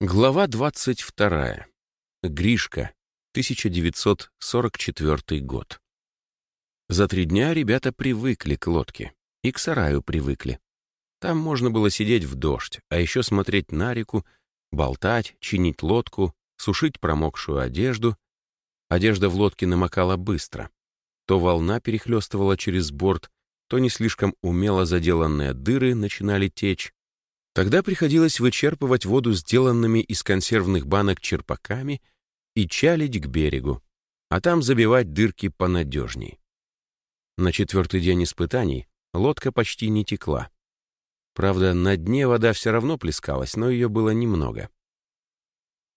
Глава 22. Гришка. 1944 год. За три дня ребята привыкли к лодке. И к сараю привыкли. Там можно было сидеть в дождь, а еще смотреть на реку, болтать, чинить лодку, сушить промокшую одежду. Одежда в лодке намокала быстро. То волна перехлестывала через борт, то не слишком умело заделанные дыры начинали течь, Тогда приходилось вычерпывать воду сделанными из консервных банок черпаками и чалить к берегу, а там забивать дырки понадежней. На четвертый день испытаний лодка почти не текла. Правда, на дне вода все равно плескалась, но ее было немного.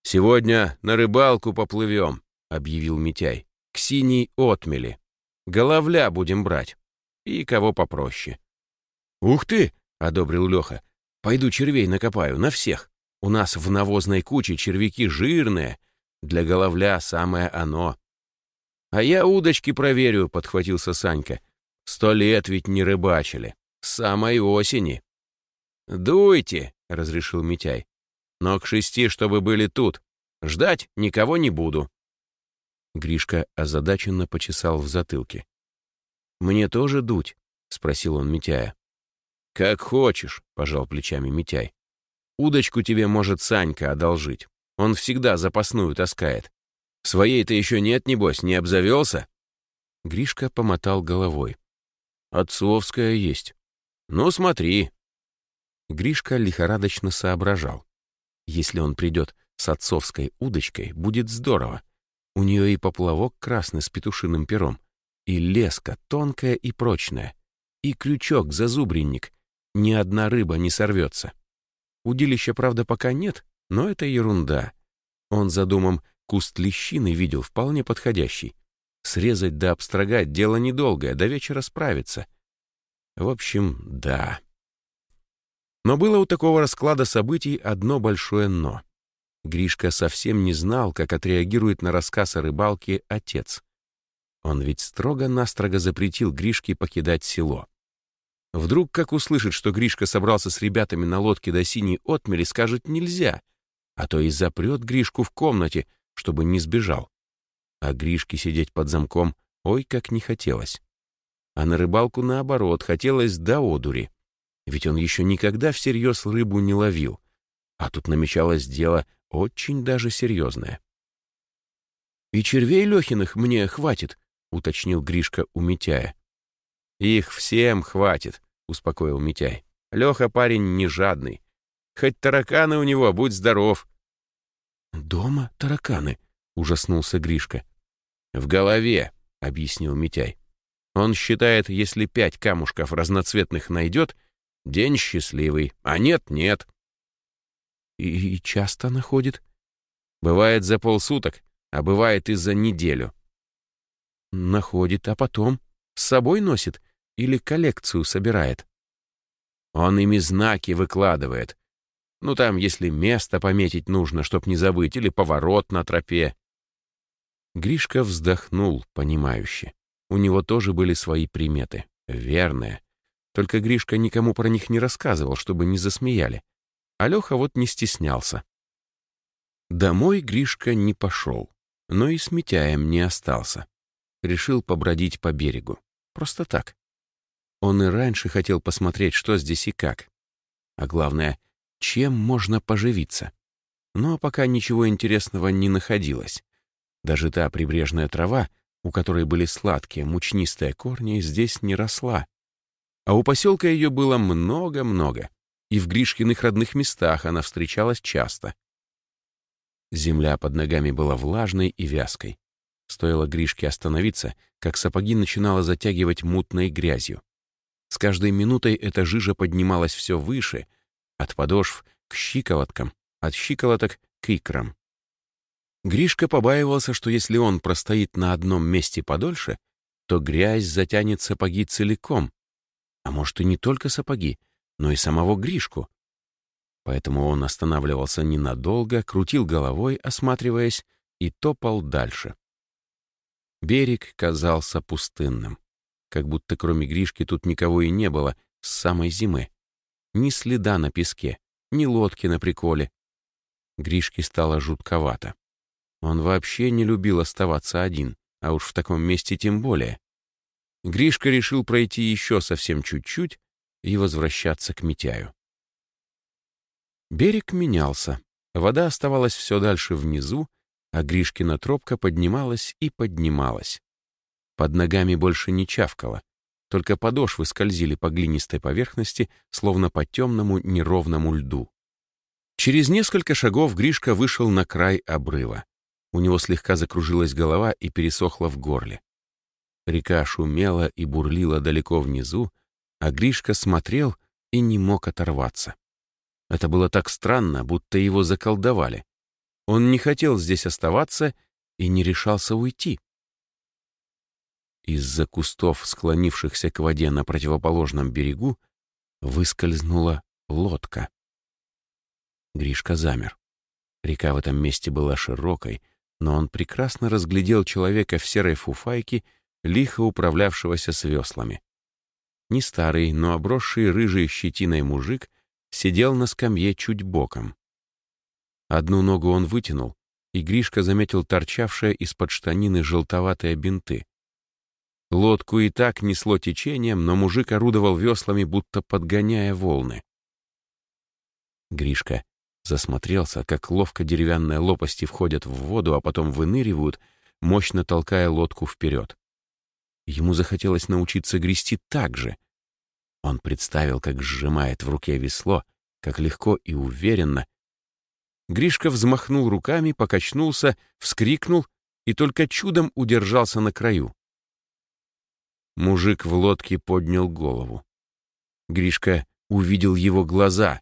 «Сегодня на рыбалку поплывем», — объявил Митяй. «К синей отмели. Головля будем брать. И кого попроще». «Ух ты!» — одобрил Леха. Пойду червей накопаю, на всех. У нас в навозной куче червяки жирные. Для головля самое оно. А я удочки проверю, подхватился Санька. Сто лет ведь не рыбачили. С самой осени. Дуйте, разрешил Митяй. Но к шести, чтобы были тут. Ждать никого не буду. Гришка озадаченно почесал в затылке. «Мне тоже дуть?» — спросил он Митяя. «Как хочешь», — пожал плечами Митяй. «Удочку тебе может Санька одолжить. Он всегда запасную таскает. Своей-то еще нет, небось, не обзавелся?» Гришка помотал головой. «Отцовская есть. Ну, смотри». Гришка лихорадочно соображал. Если он придет с отцовской удочкой, будет здорово. У нее и поплавок красный с петушиным пером, и леска тонкая и прочная, и крючок-зазубренник, ни одна рыба не сорвется. Удилища, правда, пока нет, но это ерунда. Он за домом куст лещины видел вполне подходящий. Срезать да обстрогать — дело недолгое, до вечера справиться. В общем, да. Но было у такого расклада событий одно большое «но». Гришка совсем не знал, как отреагирует на рассказ о рыбалке отец. Он ведь строго-настрого запретил Гришке покидать село. Вдруг, как услышит, что Гришка собрался с ребятами на лодке до синей отмели, скажет «нельзя», а то и запрет Гришку в комнате, чтобы не сбежал. А Гришке сидеть под замком ой как не хотелось. А на рыбалку, наоборот, хотелось до одури. Ведь он еще никогда всерьез рыбу не ловил. А тут намечалось дело очень даже серьезное. «И червей Лехиных мне хватит», — уточнил Гришка у Митяя. «Их всем хватит», — успокоил Митяй. «Леха парень не жадный. Хоть тараканы у него, будь здоров». «Дома тараканы?» — ужаснулся Гришка. «В голове», — объяснил Митяй. «Он считает, если пять камушков разноцветных найдет, день счастливый, а нет — нет». И, «И часто находит?» «Бывает за полсуток, а бывает и за неделю». «Находит, а потом? С собой носит или коллекцию собирает? Он ими знаки выкладывает. Ну там, если место пометить нужно, чтоб не забыть, или поворот на тропе. Гришка вздохнул, понимающе. У него тоже были свои приметы, верные. Только Гришка никому про них не рассказывал, чтобы не засмеяли. А Леха вот не стеснялся. Домой Гришка не пошел, но и с Митяем не остался. Решил побродить по берегу. Просто так. Он и раньше хотел посмотреть, что здесь и как. А главное, чем можно поживиться. Но пока ничего интересного не находилось. Даже та прибрежная трава, у которой были сладкие, мучнистые корни, здесь не росла. А у поселка ее было много-много, и в Гришкиных родных местах она встречалась часто. Земля под ногами была влажной и вязкой. Стоило Гришке остановиться, как сапоги начинало затягивать мутной грязью. С каждой минутой эта жижа поднималась все выше, от подошв к щиколоткам, от щиколоток к икрам. Гришка побаивался, что если он простоит на одном месте подольше, то грязь затянет сапоги целиком, а может и не только сапоги, но и самого Гришку. Поэтому он останавливался ненадолго, крутил головой, осматриваясь, и топал дальше. Берег казался пустынным как будто кроме Гришки тут никого и не было с самой зимы. Ни следа на песке, ни лодки на приколе. Гришке стало жутковато. Он вообще не любил оставаться один, а уж в таком месте тем более. Гришка решил пройти еще совсем чуть-чуть и возвращаться к Митяю. Берег менялся. Вода оставалась все дальше внизу, а Гришкина тропка поднималась и поднималась. Под ногами больше не чавкало, только подошвы скользили по глинистой поверхности, словно по темному неровному льду. Через несколько шагов Гришка вышел на край обрыва. У него слегка закружилась голова и пересохла в горле. Река шумела и бурлила далеко внизу, а Гришка смотрел и не мог оторваться. Это было так странно, будто его заколдовали. Он не хотел здесь оставаться и не решался уйти. Из-за кустов, склонившихся к воде на противоположном берегу, выскользнула лодка. Гришка замер. Река в этом месте была широкой, но он прекрасно разглядел человека в серой фуфайке, лихо управлявшегося с веслами. Не старый, но обросший рыжей щетиной мужик сидел на скамье чуть боком. Одну ногу он вытянул, и Гришка заметил торчавшие из-под штанины желтоватые бинты. Лодку и так несло течением, но мужик орудовал веслами, будто подгоняя волны. Гришка засмотрелся, как ловко деревянные лопасти входят в воду, а потом выныривают, мощно толкая лодку вперед. Ему захотелось научиться грести так же. Он представил, как сжимает в руке весло, как легко и уверенно. Гришка взмахнул руками, покачнулся, вскрикнул и только чудом удержался на краю. Мужик в лодке поднял голову. Гришка увидел его глаза.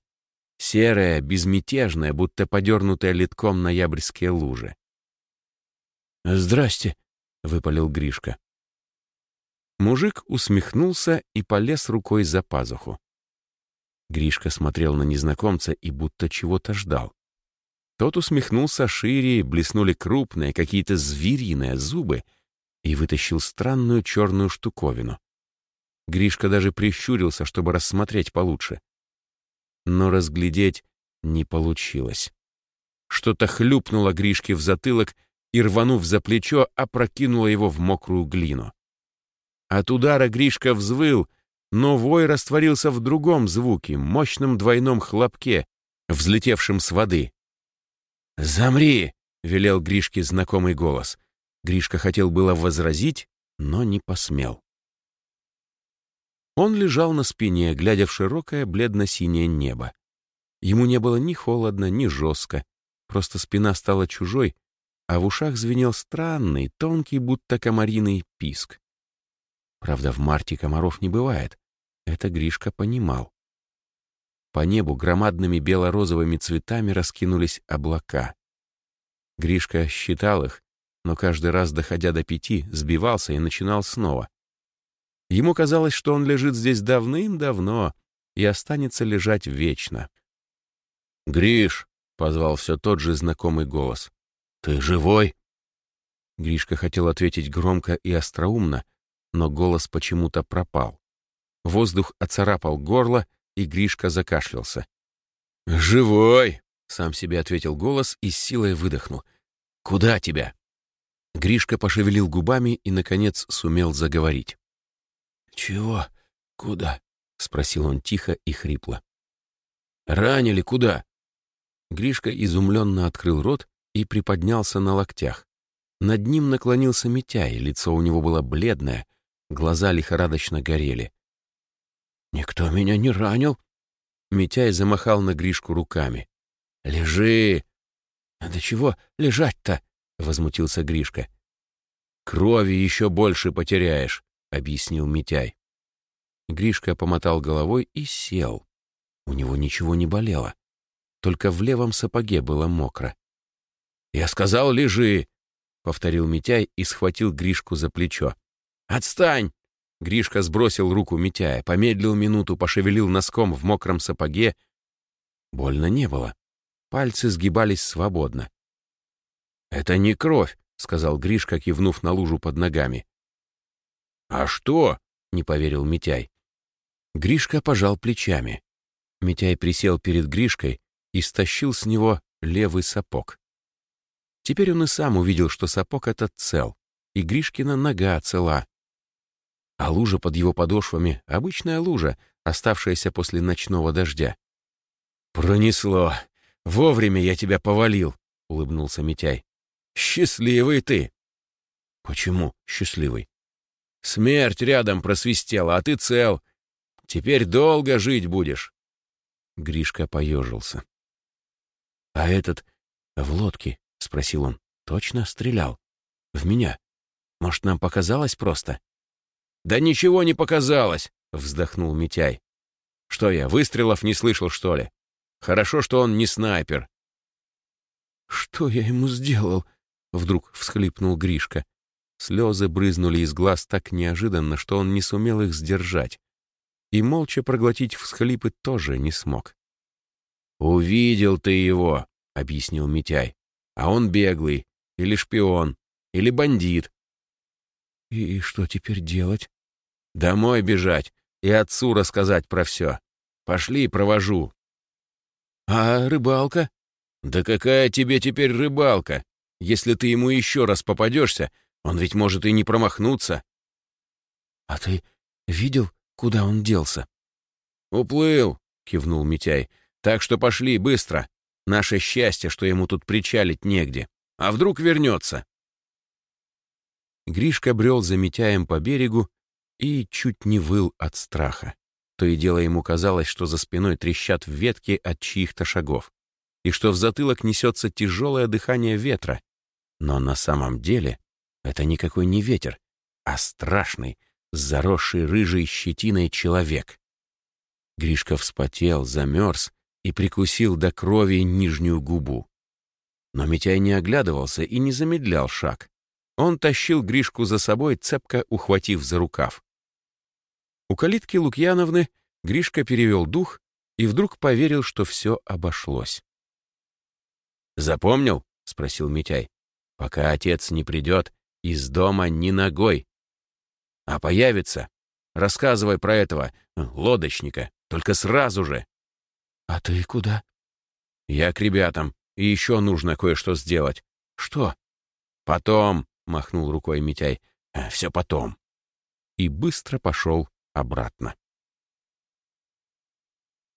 Серые, безмятежные, будто подернутые литком ноябрьские лужи. «Здрасте», — выпалил Гришка. Мужик усмехнулся и полез рукой за пазуху. Гришка смотрел на незнакомца и будто чего-то ждал. Тот усмехнулся шире, блеснули крупные, какие-то звериные зубы, и вытащил странную черную штуковину. Гришка даже прищурился, чтобы рассмотреть получше. Но разглядеть не получилось. Что-то хлюпнуло Гришке в затылок и, рванув за плечо, опрокинуло его в мокрую глину. От удара Гришка взвыл, но вой растворился в другом звуке, мощном двойном хлопке, взлетевшем с воды. «Замри!» — велел Гришке знакомый голос. Гришка хотел было возразить, но не посмел. Он лежал на спине, глядя в широкое бледно-синее небо. Ему не было ни холодно, ни жестко, просто спина стала чужой, а в ушах звенел странный, тонкий, будто комариный писк. Правда, в марте комаров не бывает. Это Гришка понимал. По небу громадными бело-розовыми цветами раскинулись облака. Гришка считал их но каждый раз, доходя до пяти, сбивался и начинал снова. Ему казалось, что он лежит здесь давным-давно и останется лежать вечно. «Гриш!» — позвал все тот же знакомый голос. «Ты живой?» Гришка хотел ответить громко и остроумно, но голос почему-то пропал. Воздух оцарапал горло, и Гришка закашлялся. «Живой!» — сам себе ответил голос и с силой выдохнул. «Куда тебя?» Гришка пошевелил губами и, наконец, сумел заговорить. «Чего? Куда?» — спросил он тихо и хрипло. «Ранили куда?» Гришка изумленно открыл рот и приподнялся на локтях. Над ним наклонился Митяй, лицо у него было бледное, глаза лихорадочно горели. «Никто меня не ранил!» Митяй замахал на Гришку руками. «Лежи!» «А до чего лежать-то?» — возмутился Гришка. «Крови еще больше потеряешь», — объяснил Митяй. Гришка помотал головой и сел. У него ничего не болело. Только в левом сапоге было мокро. «Я сказал, лежи!» — повторил Митяй и схватил Гришку за плечо. «Отстань!» Гришка сбросил руку Митяя, помедлил минуту, пошевелил носком в мокром сапоге. Больно не было. Пальцы сгибались свободно. «Это не кровь», — сказал Гришка, кивнув на лужу под ногами. «А что?» — не поверил Митяй. Гришка пожал плечами. Митяй присел перед Гришкой и стащил с него левый сапог. Теперь он и сам увидел, что сапог этот цел, и Гришкина нога цела. А лужа под его подошвами — обычная лужа, оставшаяся после ночного дождя. «Пронесло! Вовремя я тебя повалил!» — улыбнулся Митяй. «Счастливый ты!» «Почему счастливый?» «Смерть рядом просвистела, а ты цел. Теперь долго жить будешь». Гришка поежился. «А этот в лодке?» — спросил он. «Точно стрелял? В меня? Может, нам показалось просто?» «Да ничего не показалось!» — вздохнул Митяй. «Что я, выстрелов не слышал, что ли? Хорошо, что он не снайпер». «Что я ему сделал?» — вдруг всхлипнул Гришка. Слезы брызнули из глаз так неожиданно, что он не сумел их сдержать. И молча проглотить всхлипы тоже не смог. «Увидел ты его», — объяснил Митяй. «А он беглый, или шпион, или бандит». «И что теперь делать?» «Домой бежать и отцу рассказать про все. Пошли, провожу». «А рыбалка?» «Да какая тебе теперь рыбалка? Если ты ему еще раз попадешься, он ведь может и не промахнуться». «А ты видел, куда он делся?» «Уплыл», — кивнул Митяй. Так что пошли быстро. Наше счастье, что ему тут причалить негде. А вдруг вернется?» Гришка брел за Митяем по берегу и чуть не выл от страха. То и дело ему казалось, что за спиной трещат ветки от чьих-то шагов, и что в затылок несется тяжелое дыхание ветра. Но на самом деле это никакой не ветер, а страшный, заросший рыжей щетиной человек. Гришка вспотел, замерз и прикусил до крови нижнюю губу. Но Митяй не оглядывался и не замедлял шаг. Он тащил Гришку за собой, цепко ухватив за рукав. У калитки Лукьяновны Гришка перевел дух и вдруг поверил, что все обошлось. «Запомнил?» — спросил Митяй. «Пока отец не придет, из дома ни ногой. А появится? Рассказывай про этого лодочника, только сразу же!» «А ты куда?» «Я к ребятам, и еще нужно кое-что сделать». «Что?» «Потом», — махнул рукой Митяй. «Все потом». И быстро пошел обратно.